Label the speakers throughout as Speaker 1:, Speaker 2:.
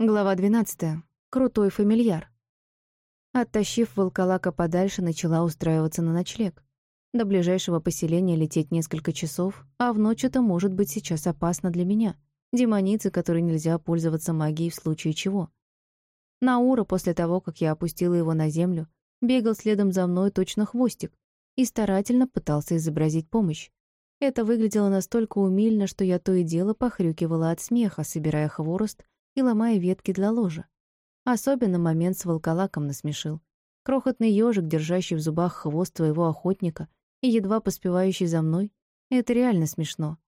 Speaker 1: Глава 12. Крутой фамильяр. Оттащив волколака подальше, начала устраиваться на ночлег. До ближайшего поселения лететь несколько часов, а в ночь это может быть сейчас опасно для меня, демоницы, которой нельзя пользоваться магией в случае чего. Наура, после того, как я опустила его на землю, бегал следом за мной точно хвостик и старательно пытался изобразить помощь. Это выглядело настолько умильно, что я то и дело похрюкивала от смеха, собирая хворост и ломая ветки для ложа. Особенно момент с волколаком насмешил. Крохотный ежик, держащий в зубах хвост твоего охотника и едва поспевающий за мной, это реально смешно.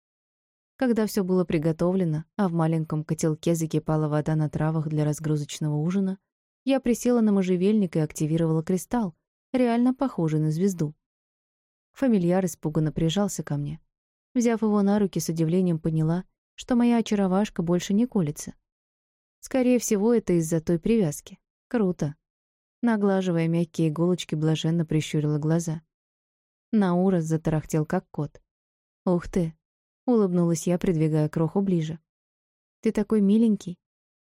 Speaker 1: Когда все было приготовлено, а в маленьком котелке закипала вода на травах для разгрузочного ужина, я присела на можжевельник и активировала кристалл, реально похожий на звезду. Фамильяр испуганно прижался ко мне. Взяв его на руки, с удивлением поняла, что моя очаровашка больше не колется. Скорее всего, это из-за той привязки. Круто. Наглаживая мягкие иголочки, блаженно прищурила глаза. Наура затарахтел, как кот. «Ух ты!» — улыбнулась я, придвигая кроху ближе. «Ты такой миленький.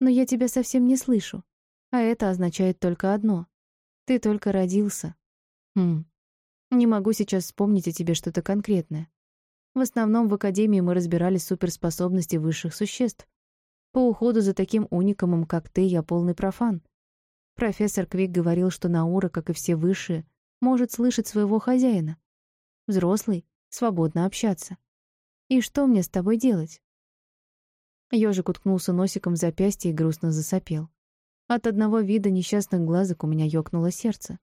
Speaker 1: Но я тебя совсем не слышу. А это означает только одно. Ты только родился. Хм. Не могу сейчас вспомнить о тебе что-то конкретное. В основном в Академии мы разбирали суперспособности высших существ, по уходу за таким уникамом, как ты, я полный профан. Профессор Квик говорил, что Наура, как и все высшие, может слышать своего хозяина. Взрослый, свободно общаться. И что мне с тобой делать? Ёжик уткнулся носиком в запястье и грустно засопел. От одного вида несчастных глазок у меня ёкнуло сердце.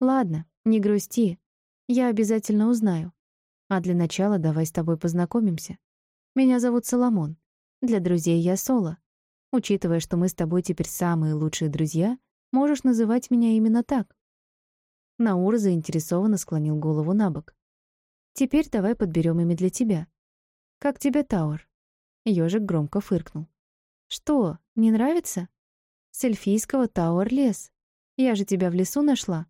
Speaker 1: Ладно, не грусти. Я обязательно узнаю. А для начала давай с тобой познакомимся. Меня зовут Соломон. Для друзей я Соло. Учитывая, что мы с тобой теперь самые лучшие друзья, можешь называть меня именно так. Наур заинтересованно склонил голову на бок. Теперь давай подберем имя для тебя. Как тебе Тауэр? Ёжик громко фыркнул. Что, не нравится? С эльфийского Тауэр лес. Я же тебя в лесу нашла.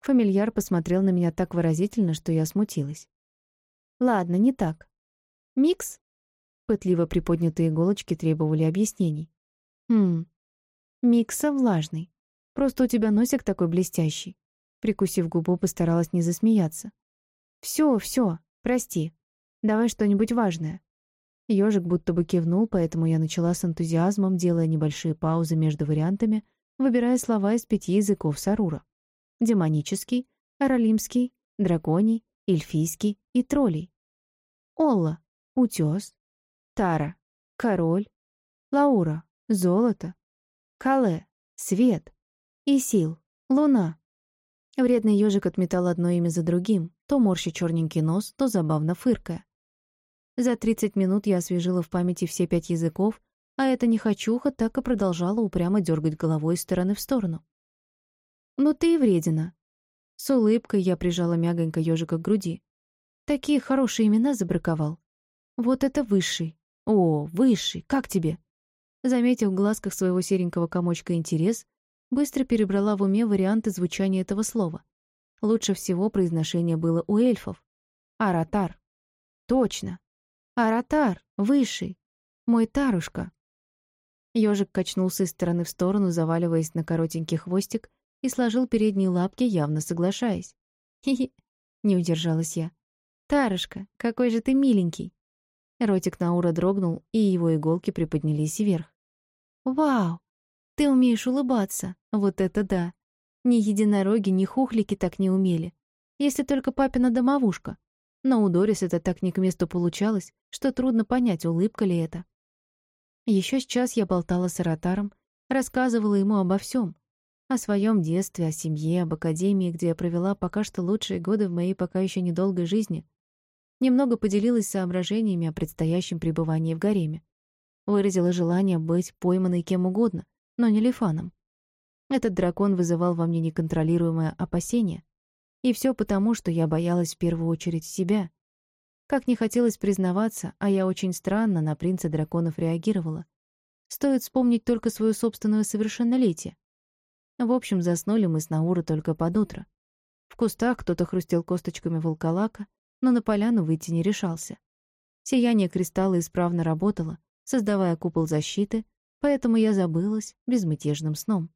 Speaker 1: Фамильяр посмотрел на меня так выразительно, что я смутилась. Ладно, не так. Микс Пытливо приподнятые иголочки требовали объяснений. «Хм, микса влажный. Просто у тебя носик такой блестящий». Прикусив губу, постаралась не засмеяться. «Всё, всё, прости. Давай что-нибудь важное». Ёжик будто бы кивнул, поэтому я начала с энтузиазмом, делая небольшие паузы между вариантами, выбирая слова из пяти языков Сарура. Демонический, аралимский, драконий, эльфийский и троллей. Олла — утёс, Тара — король, Лаура — золото, Кале — свет, Исил — луна. Вредный ежик отметал одно имя за другим, то морща черненький нос, то забавно фыркая. За тридцать минут я освежила в памяти все пять языков, а эта нехочуха так и продолжала упрямо дергать головой из стороны в сторону. «Ну ты и вредина». С улыбкой я прижала мягонько ежика к груди. Такие хорошие имена забраковал. Вот это высший. «О, высший, как тебе?» Заметив в глазках своего серенького комочка интерес, быстро перебрала в уме варианты звучания этого слова. Лучше всего произношение было у эльфов. Аратар. Точно. Аратар, высший. Мой Тарушка. Ёжик качнулся из стороны в сторону, заваливаясь на коротенький хвостик, и сложил передние лапки, явно соглашаясь. «Хи-хи», — не удержалась я. «Тарушка, какой же ты миленький!» Ротик Наура дрогнул, и его иголки приподнялись вверх. «Вау! Ты умеешь улыбаться! Вот это да! Ни единороги, ни хухлики так не умели. Если только папина домовушка. Но у Дорис это так не к месту получалось, что трудно понять, улыбка ли это. Еще сейчас я болтала с Аратаром, рассказывала ему обо всем, О своем детстве, о семье, об академии, где я провела пока что лучшие годы в моей пока еще недолгой жизни, Немного поделилась соображениями о предстоящем пребывании в гареме. Выразила желание быть пойманной кем угодно, но не Лифаном. Этот дракон вызывал во мне неконтролируемое опасение. И все потому, что я боялась в первую очередь себя. Как не хотелось признаваться, а я очень странно на принца драконов реагировала. Стоит вспомнить только свое собственное совершеннолетие. В общем, заснули мы с Наура только под утро. В кустах кто-то хрустел косточками волколака, но на поляну выйти не решался. Сияние кристалла исправно работало, создавая купол защиты, Поэтому я забылась безмятежным сном.